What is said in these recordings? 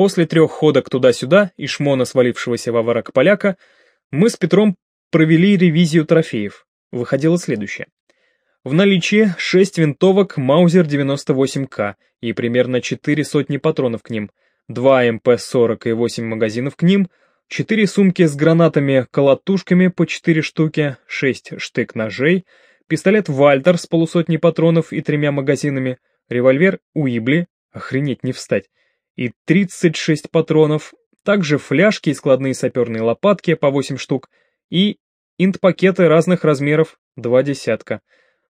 После трех ходок туда-сюда и шмона свалившегося во ворак поляка, мы с Петром провели ревизию трофеев. Выходило следующее. В наличии 6 винтовок Маузер 98К и примерно 4 сотни патронов к ним, 2 МП-40 и 8 магазинов к ним, 4 сумки с гранатами-колотушками по 4 штуки, 6 штык-ножей, пистолет Вальтер с полусотней патронов и тремя магазинами, револьвер Уибли, охренеть не встать, и 36 патронов, также фляжки и складные саперные лопатки по 8 штук, и инт-пакеты разных размеров, два десятка.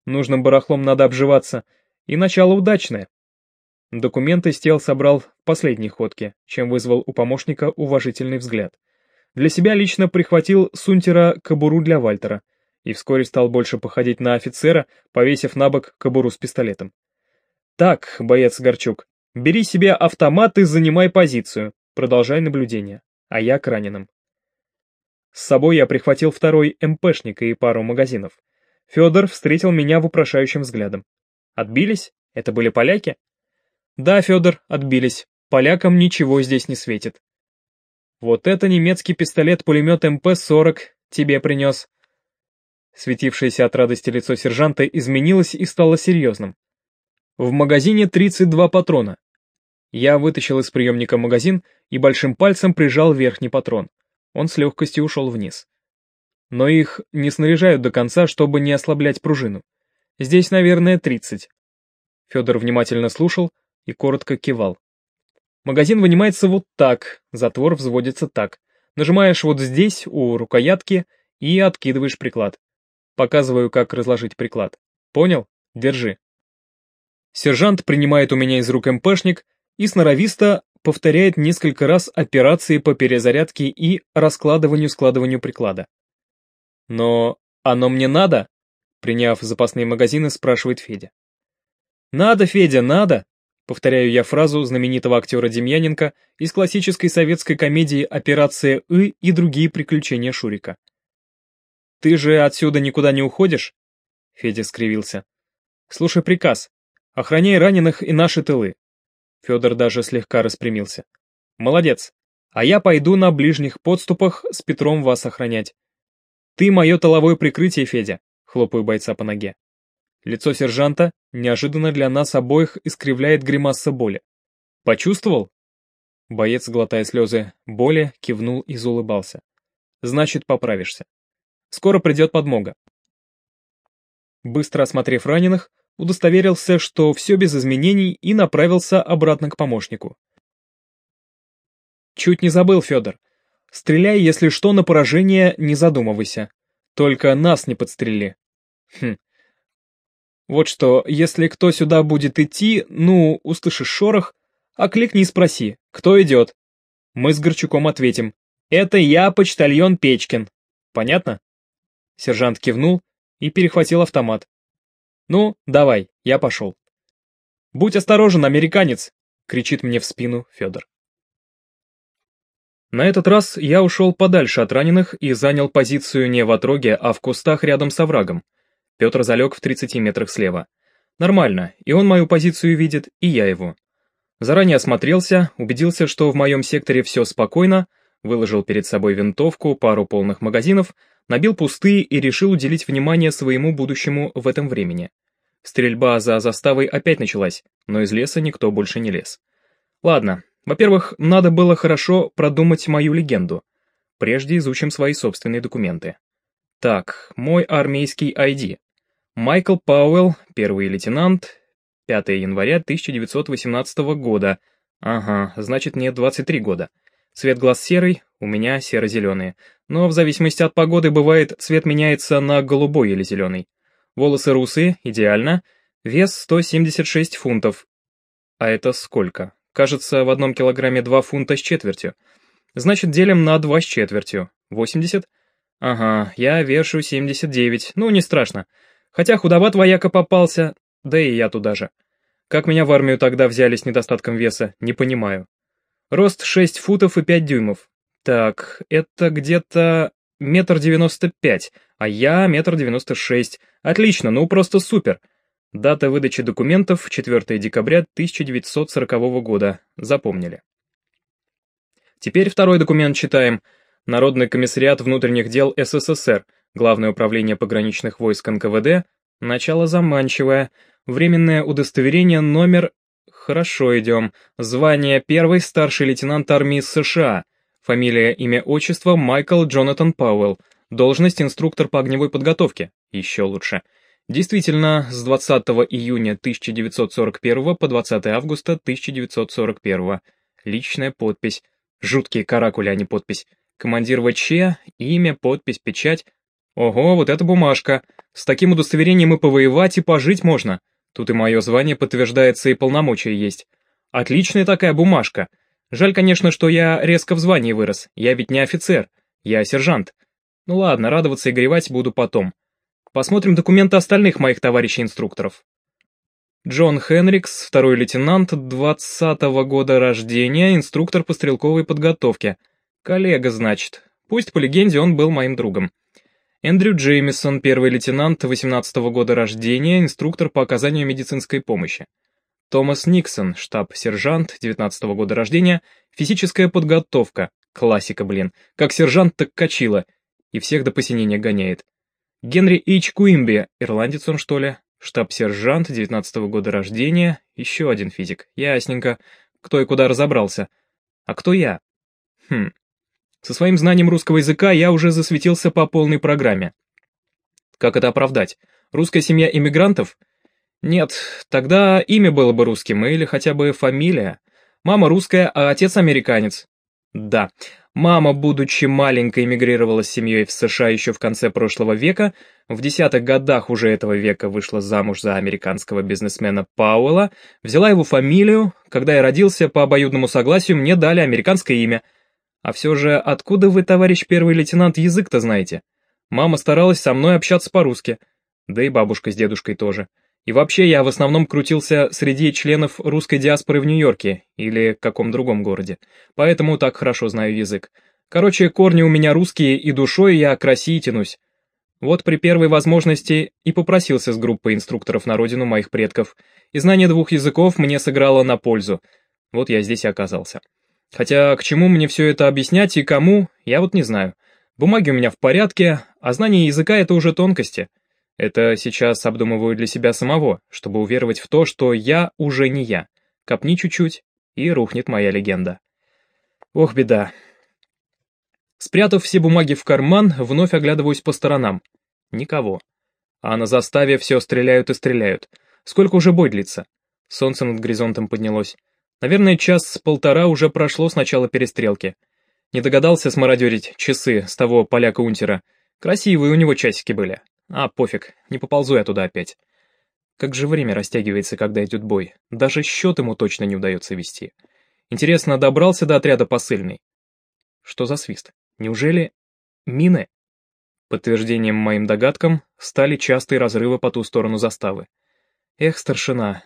Нужным барахлом надо обживаться, и начало удачное. Документы с тел собрал в последней ходке, чем вызвал у помощника уважительный взгляд. Для себя лично прихватил Сунтера кобуру для Вальтера, и вскоре стал больше походить на офицера, повесив на бок кобуру с пистолетом. «Так, боец Горчук, бери себе автомат и занимай позицию, продолжай наблюдение, а я к раненым». С собой я прихватил второй МПшник и пару магазинов. Федор встретил меня вопрошающим взглядом. «Отбились? Это были поляки?» «Да, Федор, отбились. Полякам ничего здесь не светит». «Вот это немецкий пистолет-пулемет МП-40 тебе принес». Светившееся от радости лицо сержанта изменилось и стало серьезным. В магазине 32 патрона. Я вытащил из приемника магазин и большим пальцем прижал верхний патрон. Он с легкостью ушел вниз. Но их не снаряжают до конца, чтобы не ослаблять пружину. Здесь, наверное, 30. Федор внимательно слушал и коротко кивал. Магазин вынимается вот так, затвор взводится так. Нажимаешь вот здесь, у рукоятки, и откидываешь приклад. Показываю, как разложить приклад. Понял? Держи. Сержант принимает у меня из рук МПшник и сноровисто повторяет несколько раз операции по перезарядке и раскладыванию-складыванию приклада. «Но оно мне надо?» Приняв запасные магазины, спрашивает Федя. «Надо, Федя, надо!» Повторяю я фразу знаменитого актера Демьяненко из классической советской комедии «Операция И» и другие приключения Шурика. «Ты же отсюда никуда не уходишь?» Федя скривился. «Слушай приказ. Охраняй раненых и наши тылы». Федор даже слегка распрямился. «Молодец. А я пойду на ближних подступах с Петром вас охранять. «Ты мое толовое прикрытие, Федя», — хлопаю бойца по ноге. Лицо сержанта неожиданно для нас обоих искривляет гримаса боли. «Почувствовал?» Боец, глотая слезы боли, кивнул и заулыбался. «Значит, поправишься. Скоро придет подмога». Быстро осмотрев раненых, удостоверился, что все без изменений и направился обратно к помощнику. «Чуть не забыл, Федор. Стреляй, если что, на поражение, не задумывайся. Только нас не подстрели. Хм. Вот что, если кто сюда будет идти, ну, услышишь шорох, окликни и спроси, кто идет. Мы с Горчуком ответим. Это я, почтальон Печкин. Понятно? Сержант кивнул и перехватил автомат. Ну, давай, я пошел. Будь осторожен, американец, кричит мне в спину Федор. На этот раз я ушел подальше от раненых и занял позицию не в отроге, а в кустах рядом с оврагом. Петр залег в 30 метрах слева. Нормально, и он мою позицию видит, и я его. Заранее осмотрелся, убедился, что в моем секторе все спокойно, выложил перед собой винтовку, пару полных магазинов, набил пустые и решил уделить внимание своему будущему в этом времени. Стрельба за заставой опять началась, но из леса никто больше не лез. Ладно, во-первых, надо было хорошо продумать мою легенду. Прежде изучим свои собственные документы. Так, мой армейский ID. Майкл Пауэлл, первый лейтенант, 5 января 1918 года. Ага, значит мне 23 года. Цвет глаз серый, у меня серо-зеленые. Но в зависимости от погоды бывает, цвет меняется на голубой или зеленый. Волосы русые, идеально. Вес 176 фунтов. А это сколько? Кажется, в одном килограмме 2 фунта с четвертью. Значит, делим на 2 с четвертью. 80? Ага, я вешу 79. Ну, не страшно. Хотя худоват вояка попался, да и я туда же. Как меня в армию тогда взяли с недостатком веса, не понимаю. Рост 6 футов и 5 дюймов. Так, это где-то метр девяносто пять, а я метр девяносто шесть. Отлично, ну просто супер. Дата выдачи документов 4 декабря 1940 года. Запомнили. Теперь второй документ читаем. Народный комиссариат внутренних дел СССР, Главное управление пограничных войск НКВД, начало заманчивое, временное удостоверение номер... Хорошо идем. Звание первый старший лейтенант армии США. Фамилия, имя, отчество Майкл Джонатан Пауэлл. Должность инструктор по огневой подготовке. Еще лучше. Действительно, с 20 июня 1941 по 20 августа 1941. Личная подпись. Жуткие каракули, а не подпись. Командир ВЧ, имя, подпись, печать. Ого, вот эта бумажка. С таким удостоверением и повоевать, и пожить можно. Тут и мое звание подтверждается, и полномочия есть. Отличная такая бумажка. Жаль, конечно, что я резко в звании вырос. Я ведь не офицер. Я сержант. Ну ладно, радоваться и горевать буду потом. Посмотрим документы остальных моих товарищей-инструкторов. Джон Хенрикс, второй лейтенант, 20-го года рождения, инструктор по стрелковой подготовке. Коллега, значит. Пусть по легенде он был моим другом. Эндрю Джеймисон, первый лейтенант, 18-го года рождения, инструктор по оказанию медицинской помощи. Томас Никсон, штаб-сержант, 19-го года рождения, физическая подготовка, классика, блин, как сержант так качила, и всех до посинения гоняет. Генри Эйч Куимби, ирландец он что ли? Штаб-сержант, 19-го года рождения, еще один физик. Ясненько. Кто и куда разобрался. А кто я? Хм. Со своим знанием русского языка я уже засветился по полной программе. Как это оправдать? Русская семья иммигрантов? Нет, тогда имя было бы русским или хотя бы фамилия. Мама русская, а отец американец. Да, Мама, будучи маленькой, эмигрировала с семьей в США еще в конце прошлого века, в десятых годах уже этого века вышла замуж за американского бизнесмена Пауэлла, взяла его фамилию, когда я родился, по обоюдному согласию мне дали американское имя. А все же, откуда вы, товарищ первый лейтенант, язык-то знаете? Мама старалась со мной общаться по-русски, да и бабушка с дедушкой тоже. И вообще я в основном крутился среди членов русской диаспоры в Нью-Йорке или каком другом городе, поэтому так хорошо знаю язык. Короче, корни у меня русские, и душой я к России тянусь. Вот при первой возможности и попросился с группой инструкторов на родину моих предков, и знание двух языков мне сыграло на пользу. Вот я здесь и оказался. Хотя к чему мне все это объяснять и кому, я вот не знаю. Бумаги у меня в порядке, а знание языка — это уже тонкости. Это сейчас обдумываю для себя самого, чтобы уверовать в то, что я уже не я. Копни чуть-чуть, и рухнет моя легенда. Ох, беда. Спрятав все бумаги в карман, вновь оглядываюсь по сторонам. Никого. А на заставе все стреляют и стреляют. Сколько уже бой длится? Солнце над горизонтом поднялось. Наверное, час-полтора уже прошло с начала перестрелки. Не догадался смародерить часы с того поляка-унтера. Красивые у него часики были. А, пофиг, не поползу я туда опять. Как же время растягивается, когда идет бой. Даже счет ему точно не удается вести. Интересно, добрался до отряда посыльный? Что за свист? Неужели... мины? Подтверждением моим догадкам стали частые разрывы по ту сторону заставы. Эх, старшина.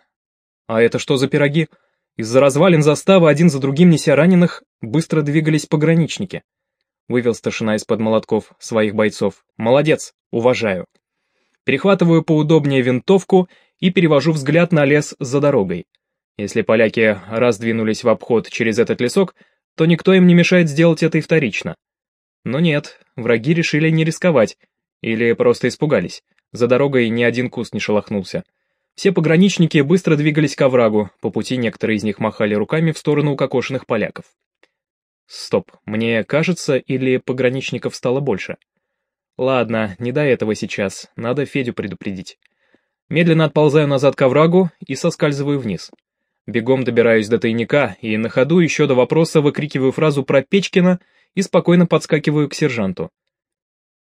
А это что за пироги? Из-за развалин заставы один за другим неся раненых быстро двигались пограничники. Вывел старшина из-под молотков своих бойцов. Молодец, уважаю. Перехватываю поудобнее винтовку и перевожу взгляд на лес за дорогой. Если поляки раздвинулись в обход через этот лесок, то никто им не мешает сделать это и вторично. Но нет, враги решили не рисковать, или просто испугались. За дорогой ни один куст не шелохнулся. Все пограничники быстро двигались к оврагу, по пути некоторые из них махали руками в сторону укокошенных поляков. Стоп, мне кажется, или пограничников стало больше? Ладно, не до этого сейчас, надо Федю предупредить. Медленно отползаю назад к оврагу и соскальзываю вниз. Бегом добираюсь до тайника и на ходу еще до вопроса выкрикиваю фразу про Печкина и спокойно подскакиваю к сержанту.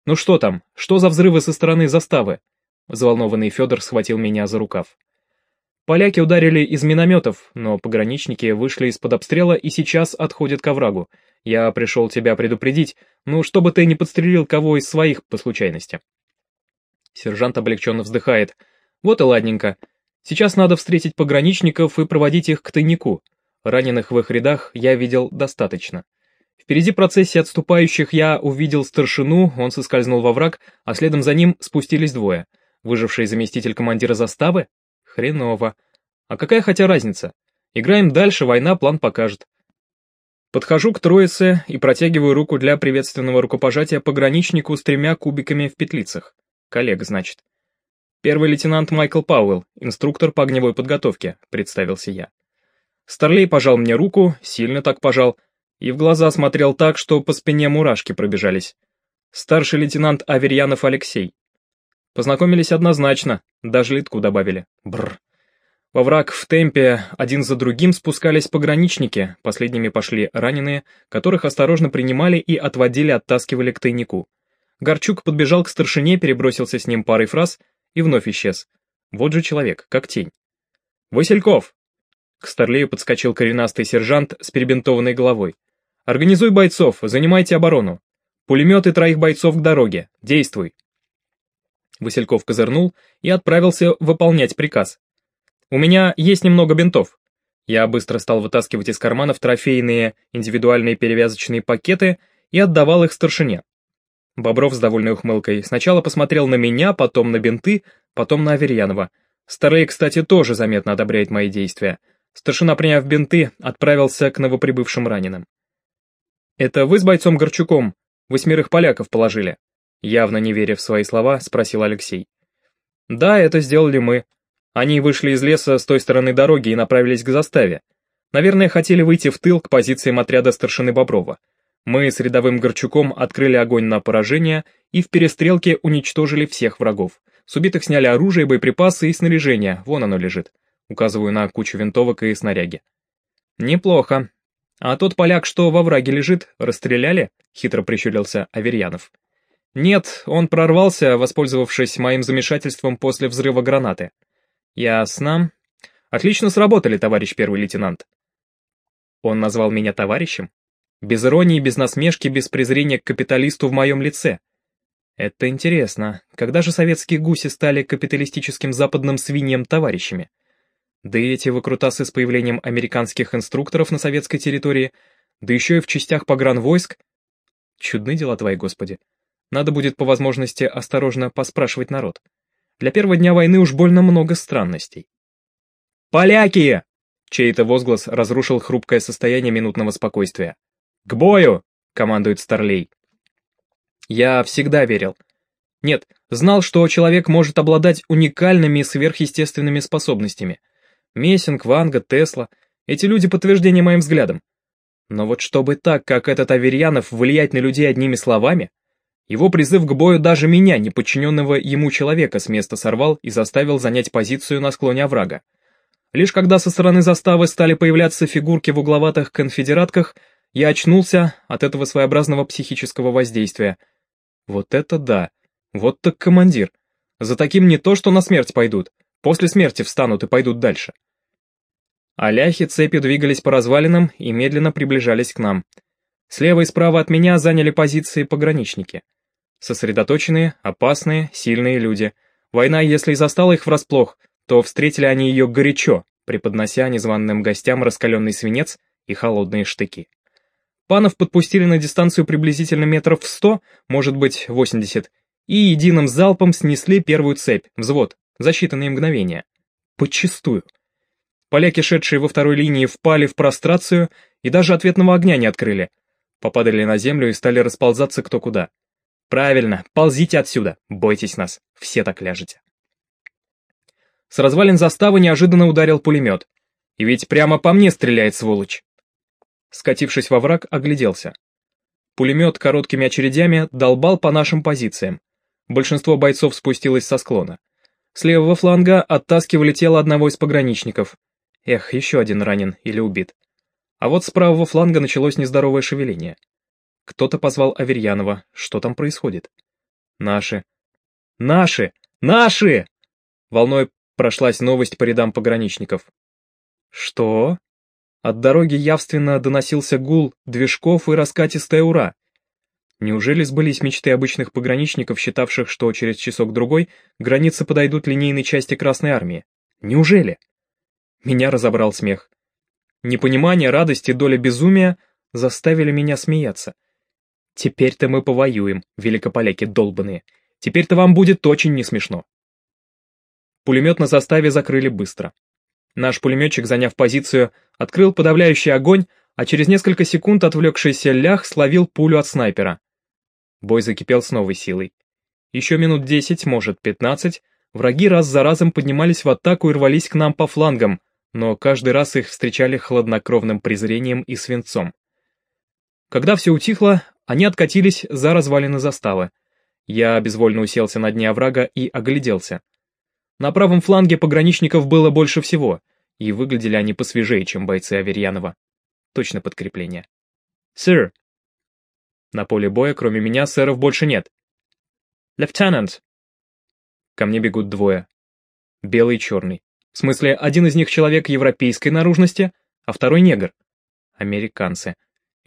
«Ну что там? Что за взрывы со стороны заставы?» Взволнованный Федор схватил меня за рукав. Поляки ударили из минометов, но пограничники вышли из-под обстрела и сейчас отходят к оврагу. Я пришел тебя предупредить, ну, чтобы ты не подстрелил кого из своих по случайности. Сержант облегченно вздыхает. Вот и ладненько. Сейчас надо встретить пограничников и проводить их к тайнику. Раненых в их рядах я видел достаточно. Впереди процессии отступающих я увидел старшину, он соскользнул во враг, а следом за ним спустились двое. Выживший заместитель командира заставы? Хреново. А какая хотя разница? Играем дальше, война план покажет. Подхожу к троице и протягиваю руку для приветственного рукопожатия пограничнику с тремя кубиками в петлицах. Коллега, значит. Первый лейтенант Майкл Пауэлл, инструктор по огневой подготовке, представился я. Старлей пожал мне руку, сильно так пожал, и в глаза смотрел так, что по спине мурашки пробежались. Старший лейтенант Аверьянов Алексей. Познакомились однозначно, даже литку добавили. Бррр. Во враг в темпе один за другим спускались пограничники, последними пошли раненые, которых осторожно принимали и отводили, оттаскивали к тайнику. Горчук подбежал к старшине, перебросился с ним парой фраз и вновь исчез. Вот же человек, как тень. «Васильков!» К Старлею подскочил коренастый сержант с перебинтованной головой. «Организуй бойцов, занимайте оборону. Пулеметы троих бойцов к дороге. Действуй!» Васильков козырнул и отправился выполнять приказ. «У меня есть немного бинтов». Я быстро стал вытаскивать из карманов трофейные индивидуальные перевязочные пакеты и отдавал их старшине. Бобров с довольной ухмылкой сначала посмотрел на меня, потом на бинты, потом на Аверьянова. Старый, кстати, тоже заметно одобряет мои действия. Старшина, приняв бинты, отправился к новоприбывшим раненым. «Это вы с бойцом Горчуком восьмерых поляков положили?» Явно не веря в свои слова, спросил Алексей. «Да, это сделали мы. Они вышли из леса с той стороны дороги и направились к заставе. Наверное, хотели выйти в тыл к позициям отряда старшины Боброва. Мы с рядовым Горчуком открыли огонь на поражение и в перестрелке уничтожили всех врагов. С убитых сняли оружие, боеприпасы и снаряжение, вон оно лежит. Указываю на кучу винтовок и снаряги. Неплохо. А тот поляк, что во враге лежит, расстреляли? Хитро прищурился Аверьянов. Нет, он прорвался, воспользовавшись моим замешательством после взрыва гранаты. «Ясно. Отлично сработали, товарищ первый лейтенант». Он назвал меня товарищем? Без иронии, без насмешки, без презрения к капиталисту в моем лице. Это интересно. Когда же советские гуси стали капиталистическим западным свиньям товарищами? Да и эти выкрутасы с появлением американских инструкторов на советской территории, да еще и в частях погранвойск. Чудны дела твои, господи. Надо будет по возможности осторожно поспрашивать народ. Для первого дня войны уж больно много странностей. «Поляки!» Чей-то возглас разрушил хрупкое состояние минутного спокойствия. «К бою!» — командует Старлей. Я всегда верил. Нет, знал, что человек может обладать уникальными сверхъестественными способностями. Мессинг, Ванга, Тесла — эти люди подтверждение моим взглядам. Но вот чтобы так, как этот Аверьянов, влиять на людей одними словами, его призыв к бою даже меня, неподчиненного ему человека, с места сорвал и заставил занять позицию на склоне оврага. Лишь когда со стороны заставы стали появляться фигурки в угловатых конфедератках, я очнулся от этого своеобразного психического воздействия. Вот это да! Вот так командир! За таким не то, что на смерть пойдут, после смерти встанут и пойдут дальше. А ляхи цепи двигались по развалинам и медленно приближались к нам. Слева и справа от меня заняли позиции пограничники. Сосредоточенные, опасные, сильные люди. Война, если и застала их врасплох, то встретили они ее горячо, преподнося незваным гостям раскаленный свинец и холодные штыки. Панов подпустили на дистанцию приблизительно метров в сто, может быть, восемьдесят, и единым залпом снесли первую цепь, взвод, за считанные мгновения. Подчистую. Поляки, шедшие во второй линии, впали в прострацию и даже ответного огня не открыли. Попадали на землю и стали расползаться кто куда. Правильно, ползите отсюда, бойтесь нас, все так ляжете. С развалин заставы неожиданно ударил пулемет. И ведь прямо по мне стреляет сволочь. Скатившись во враг, огляделся. Пулемет короткими очередями долбал по нашим позициям. Большинство бойцов спустилось со склона. С левого фланга оттаскивали тело одного из пограничников. Эх, еще один ранен или убит. А вот с правого фланга началось нездоровое шевеление. Кто-то позвал Аверьянова. Что там происходит? Наши. Наши! Наши! Волной прошлась новость по рядам пограничников. Что? От дороги явственно доносился гул движков и раскатистая ура. Неужели сбылись мечты обычных пограничников, считавших, что через часок-другой границы подойдут линейной части Красной Армии? Неужели? Меня разобрал смех. Непонимание, радость и доля безумия заставили меня смеяться. Теперь-то мы повоюем, великополяки долбаные. Теперь-то вам будет очень не смешно. Пулемет на заставе закрыли быстро. Наш пулеметчик, заняв позицию, открыл подавляющий огонь, а через несколько секунд отвлекшийся лях словил пулю от снайпера. Бой закипел с новой силой. Еще минут десять, может пятнадцать, враги раз за разом поднимались в атаку и рвались к нам по флангам, но каждый раз их встречали хладнокровным презрением и свинцом. Когда все утихло, они откатились за развалины заставы. Я безвольно уселся на дне оврага и огляделся. На правом фланге пограничников было больше всего, и выглядели они посвежее, чем бойцы Аверьянова. Точно подкрепление. «Сэр!» На поле боя, кроме меня, сэров больше нет. «Лейтенант!» Ко мне бегут двое. Белый и черный. В смысле, один из них человек европейской наружности, а второй негр. Американцы.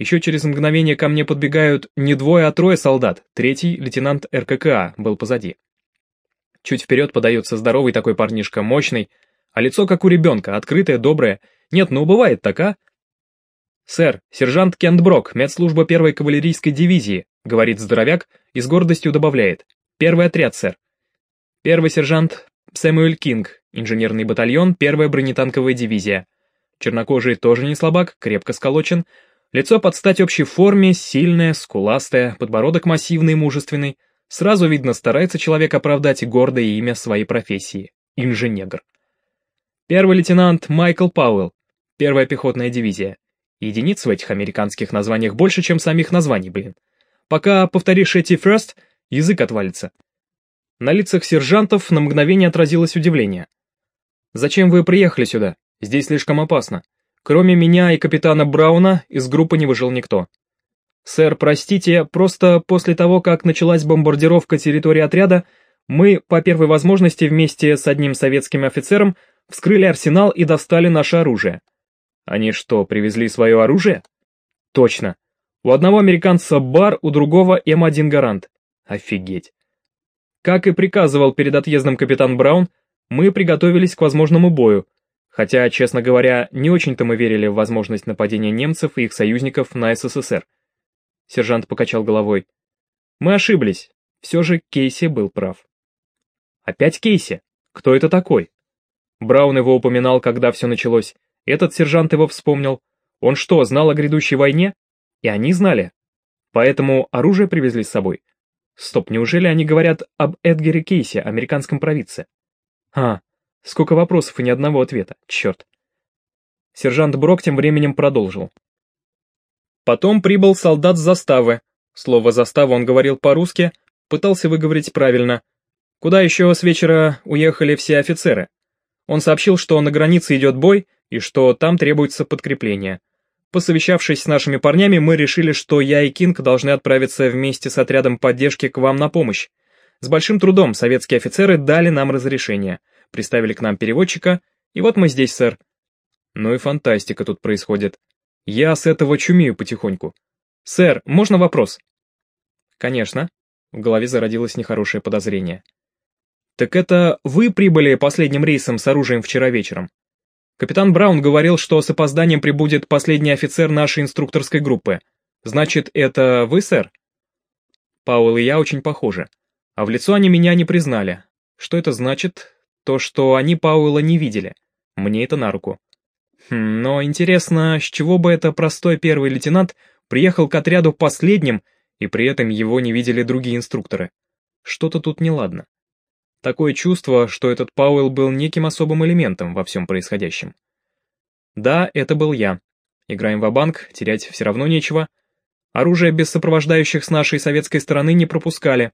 Еще через мгновение ко мне подбегают не двое, а трое солдат. Третий, лейтенант РККА, был позади. Чуть вперед подается здоровый такой парнишка, мощный, а лицо как у ребенка, открытое, доброе. Нет, ну бывает так, а? «Сэр, сержант Кент Брок, медслужба первой кавалерийской дивизии», говорит здоровяк и с гордостью добавляет. «Первый отряд, сэр». Первый сержант Сэмюэль Кинг, инженерный батальон, первая бронетанковая дивизия. Чернокожий тоже не слабак, крепко сколочен. Лицо под стать общей форме, сильное, скуластое, подбородок массивный мужественный. Сразу видно, старается человек оправдать гордое имя своей профессии — инженер. Первый лейтенант Майкл Пауэлл, первая пехотная дивизия. Единиц в этих американских названиях больше, чем самих названий, блин. Пока повторишь эти first, язык отвалится. На лицах сержантов на мгновение отразилось удивление. «Зачем вы приехали сюда? Здесь слишком опасно. Кроме меня и капитана Брауна, из группы не выжил никто. Сэр, простите, просто после того, как началась бомбардировка территории отряда, мы, по первой возможности, вместе с одним советским офицером, вскрыли арсенал и достали наше оружие. Они что, привезли свое оружие? Точно. У одного американца бар, у другого М1 Гарант. Офигеть. Как и приказывал перед отъездом капитан Браун, мы приготовились к возможному бою, хотя, честно говоря, не очень-то мы верили в возможность нападения немцев и их союзников на СССР. Сержант покачал головой. Мы ошиблись, все же Кейси был прав. Опять Кейси? Кто это такой? Браун его упоминал, когда все началось. Этот сержант его вспомнил. Он что, знал о грядущей войне? И они знали. Поэтому оружие привезли с собой. Стоп, неужели они говорят об Эдгаре Кейсе, американском провидце? А, сколько вопросов и ни одного ответа, черт. Сержант Брок тем временем продолжил. Потом прибыл солдат с заставы. Слово «застава» он говорил по-русски, пытался выговорить правильно. Куда еще с вечера уехали все офицеры? Он сообщил, что на границе идет бой и что там требуется подкрепление. Посовещавшись с нашими парнями, мы решили, что я и Кинг должны отправиться вместе с отрядом поддержки к вам на помощь. С большим трудом советские офицеры дали нам разрешение, приставили к нам переводчика, и вот мы здесь, сэр. Ну и фантастика тут происходит. Я с этого чумею потихоньку. Сэр, можно вопрос? Конечно. В голове зародилось нехорошее подозрение. Так это вы прибыли последним рейсом с оружием вчера вечером? Капитан Браун говорил, что с опозданием прибудет последний офицер нашей инструкторской группы. Значит, это вы, сэр? Пауэлл и я очень похожи. А в лицо они меня не признали. Что это значит? То, что они Пауэлла не видели. Мне это на руку. Хм, но интересно, с чего бы это простой первый лейтенант приехал к отряду последним, и при этом его не видели другие инструкторы? Что-то тут неладно. Такое чувство, что этот Пауэлл был неким особым элементом во всем происходящем. Да, это был я. Играем в банк терять все равно нечего. Оружие без сопровождающих с нашей советской стороны не пропускали.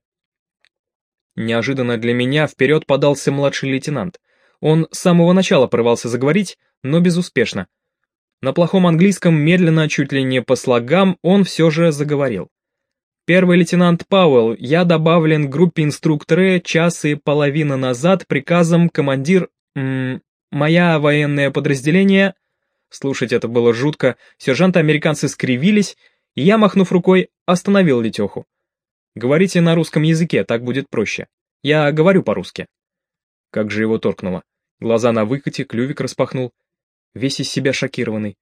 Неожиданно для меня вперед подался младший лейтенант. Он с самого начала порывался заговорить, но безуспешно. На плохом английском, медленно, чуть ли не по слогам, он все же заговорил. Первый лейтенант Пауэлл, я добавлен к группе инструкторы час и половина назад приказом командир... М моя военное подразделение... Слушать это было жутко, сержанты-американцы скривились, и я, махнув рукой, остановил Летеху. Говорите на русском языке, так будет проще. Я говорю по-русски. Как же его торкнуло. Глаза на выкате, клювик распахнул. Весь из себя шокированный.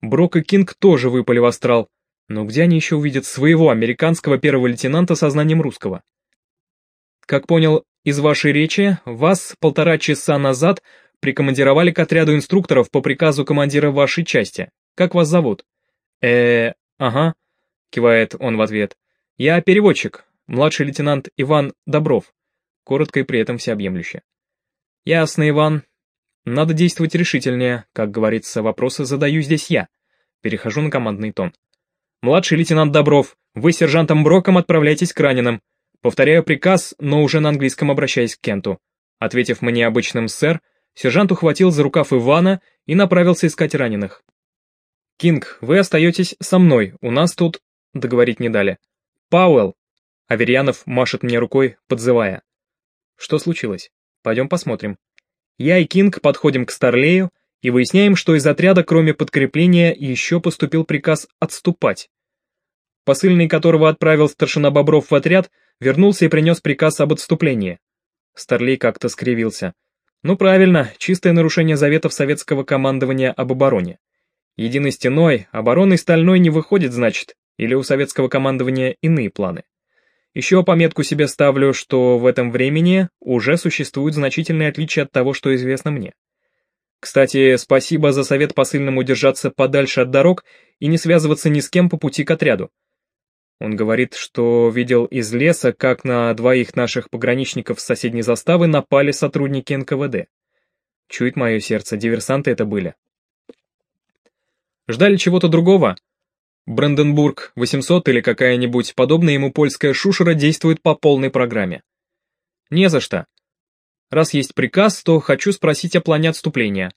Брок и Кинг тоже выпали в астрал. Но где они еще увидят своего американского первого лейтенанта со знанием русского? Как понял из вашей речи, вас полтора часа назад прикомандировали к отряду инструкторов по приказу командира вашей части. Как вас зовут? э ага», — кивает он в ответ. «Я переводчик, младший лейтенант Иван Добров», коротко и при этом всеобъемлюще. «Ясно, Иван. Надо действовать решительнее, как говорится, вопросы задаю здесь я». Перехожу на командный тон. «Младший лейтенант Добров, вы с сержантом Броком отправляйтесь к раненым. Повторяю приказ, но уже на английском обращаясь к Кенту. Ответив мне обычным «сэр», сержант ухватил за рукав Ивана и направился искать раненых. «Кинг, вы остаетесь со мной, у нас тут...» Договорить не дали. «Пауэлл!» Аверьянов машет мне рукой, подзывая. Что случилось? Пойдем посмотрим. Я и Кинг подходим к Старлею и выясняем, что из отряда, кроме подкрепления, еще поступил приказ отступать. Посыльный, которого отправил старшина Бобров в отряд, вернулся и принес приказ об отступлении. Старлей как-то скривился. Ну правильно, чистое нарушение заветов советского командования об обороне. Единой стеной, обороной стальной не выходит, значит, или у советского командования иные планы. Еще пометку себе ставлю, что в этом времени уже существуют значительные отличия от того, что известно мне. Кстати, спасибо за совет посыльному держаться подальше от дорог и не связываться ни с кем по пути к отряду. Он говорит, что видел из леса, как на двоих наших пограничников с соседней заставы напали сотрудники НКВД. Чует мое сердце, диверсанты это были. Ждали чего-то другого, Бранденбург 800 или какая-нибудь подобная ему польская шушера действует по полной программе. Не за что. Раз есть приказ, то хочу спросить о плане отступления.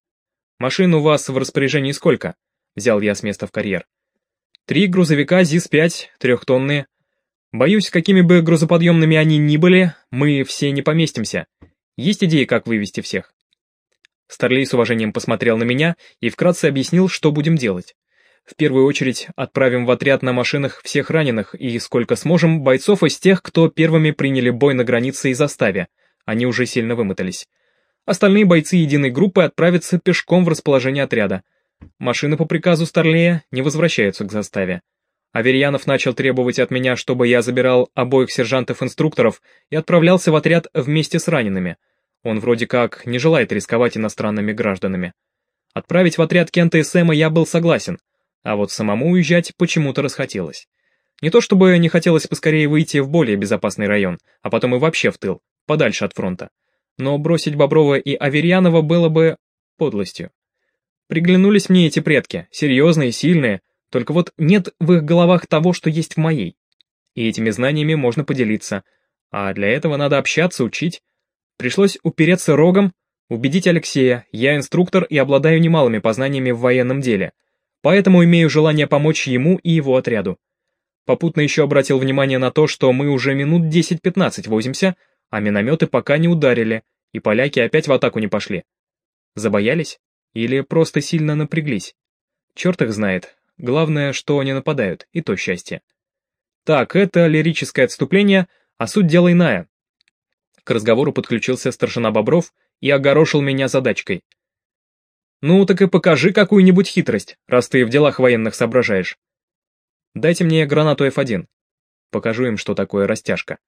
Машин у вас в распоряжении сколько? Взял я с места в карьер. Три грузовика ЗИС-5, трехтонные. Боюсь, какими бы грузоподъемными они ни были, мы все не поместимся. Есть идеи, как вывести всех? Старлей с уважением посмотрел на меня и вкратце объяснил, что будем делать. В первую очередь отправим в отряд на машинах всех раненых и, сколько сможем, бойцов из тех, кто первыми приняли бой на границе и заставе. Они уже сильно вымотались. Остальные бойцы единой группы отправятся пешком в расположение отряда. Машины по приказу Старлея не возвращаются к заставе. Аверьянов начал требовать от меня, чтобы я забирал обоих сержантов-инструкторов и отправлялся в отряд вместе с ранеными. Он вроде как не желает рисковать иностранными гражданами. Отправить в отряд Кента и Сэма я был согласен, а вот самому уезжать почему-то расхотелось. Не то чтобы не хотелось поскорее выйти в более безопасный район, а потом и вообще в тыл, подальше от фронта. Но бросить Боброва и Аверьянова было бы подлостью. Приглянулись мне эти предки, серьезные, сильные, только вот нет в их головах того, что есть в моей. И этими знаниями можно поделиться, а для этого надо общаться, учить. Пришлось упереться рогом, убедить Алексея, я инструктор и обладаю немалыми познаниями в военном деле — поэтому имею желание помочь ему и его отряду. Попутно еще обратил внимание на то, что мы уже минут 10-15 возимся, а минометы пока не ударили, и поляки опять в атаку не пошли. Забоялись? Или просто сильно напряглись? Черт их знает. Главное, что они нападают, и то счастье. Так, это лирическое отступление, а суть дела иная. К разговору подключился старшина Бобров и огорошил меня задачкой — ну, так и покажи какую-нибудь хитрость, раз ты в делах военных соображаешь. Дайте мне гранату F1. Покажу им, что такое растяжка.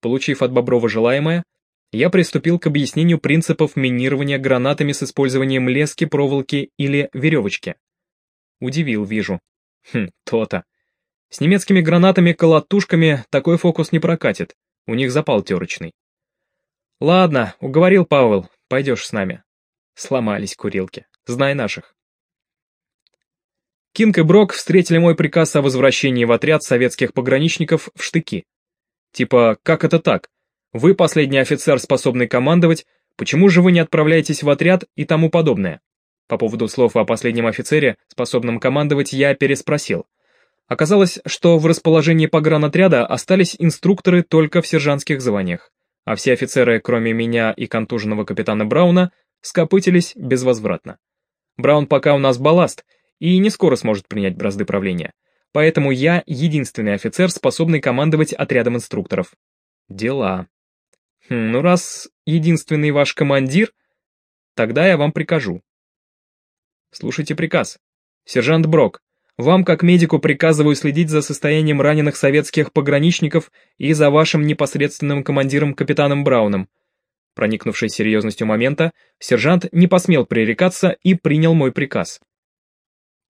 Получив от Боброва желаемое, я приступил к объяснению принципов минирования гранатами с использованием лески, проволоки или веревочки. Удивил, вижу. Хм, то-то. С немецкими гранатами-колотушками такой фокус не прокатит, у них запал терочный. Ладно, уговорил Пауэлл, пойдешь с нами. Сломались курилки. Знай наших. Кинг и Брок встретили мой приказ о возвращении в отряд советских пограничников в штыки. Типа, как это так? Вы последний офицер, способный командовать, почему же вы не отправляетесь в отряд и тому подобное? По поводу слов о последнем офицере, способном командовать, я переспросил. Оказалось, что в расположении погранотряда остались инструкторы только в сержантских званиях, а все офицеры, кроме меня и контуженного капитана Брауна, скопытились безвозвратно. Браун пока у нас балласт и не скоро сможет принять бразды правления. Поэтому я единственный офицер, способный командовать отрядом инструкторов. Дела. Хм, ну раз единственный ваш командир, тогда я вам прикажу. Слушайте приказ. Сержант Брок, вам как медику приказываю следить за состоянием раненых советских пограничников и за вашим непосредственным командиром капитаном Брауном. Проникнувший серьезностью момента, сержант не посмел пререкаться и принял мой приказ.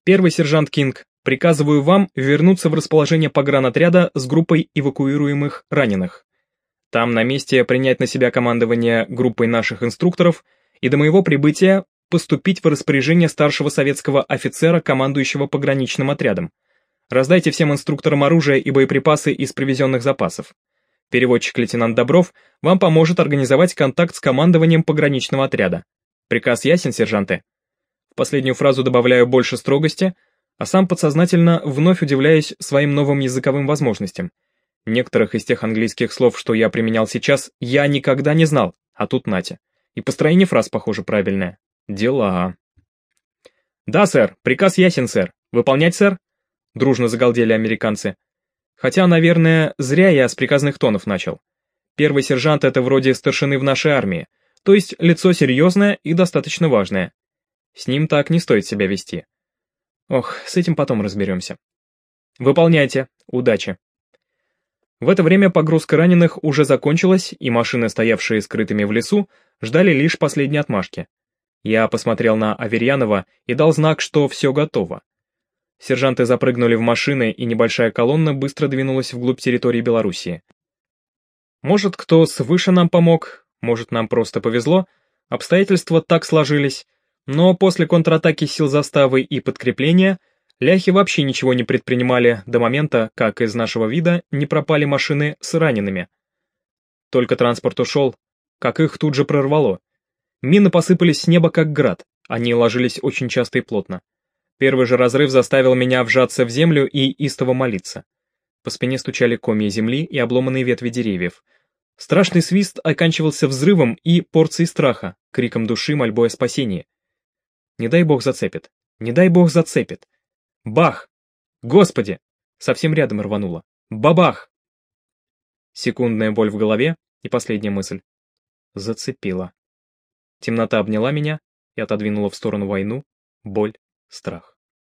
Первый сержант Кинг, приказываю вам вернуться в расположение погранотряда с группой эвакуируемых раненых. Там на месте принять на себя командование группой наших инструкторов и до моего прибытия поступить в распоряжение старшего советского офицера, командующего пограничным отрядом. Раздайте всем инструкторам оружие и боеприпасы из привезенных запасов. Переводчик лейтенант Добров вам поможет организовать контакт с командованием пограничного отряда. Приказ ясен, сержанты? В последнюю фразу добавляю больше строгости, а сам подсознательно вновь удивляюсь своим новым языковым возможностям. Некоторых из тех английских слов, что я применял сейчас, я никогда не знал, а тут нате. И построение фраз, похоже, правильное. Дела. «Да, сэр, приказ ясен, сэр. Выполнять, сэр?» Дружно загалдели американцы. Хотя, наверное, зря я с приказных тонов начал. Первый сержант — это вроде старшины в нашей армии, то есть лицо серьезное и достаточно важное. С ним так не стоит себя вести. Ох, с этим потом разберемся. Выполняйте. Удачи. В это время погрузка раненых уже закончилась, и машины, стоявшие скрытыми в лесу, ждали лишь последней отмашки. Я посмотрел на Аверьянова и дал знак, что все готово. Сержанты запрыгнули в машины, и небольшая колонна быстро двинулась вглубь территории Белоруссии. Может, кто свыше нам помог, может, нам просто повезло, обстоятельства так сложились, но после контратаки сил заставы и подкрепления ляхи вообще ничего не предпринимали до момента, как из нашего вида не пропали машины с ранеными. Только транспорт ушел, как их тут же прорвало. Мины посыпались с неба как град, они ложились очень часто и плотно. Первый же разрыв заставил меня вжаться в землю и истово молиться. По спине стучали комья земли и обломанные ветви деревьев. Страшный свист оканчивался взрывом и порцией страха, криком души, мольбой о спасении. Не дай бог зацепит. Не дай бог зацепит. Бах! Господи! Совсем рядом рвануло. Бабах! Секундная боль в голове и последняя мысль. Зацепила. Темнота обняла меня и отодвинула в сторону войну, боль, страх.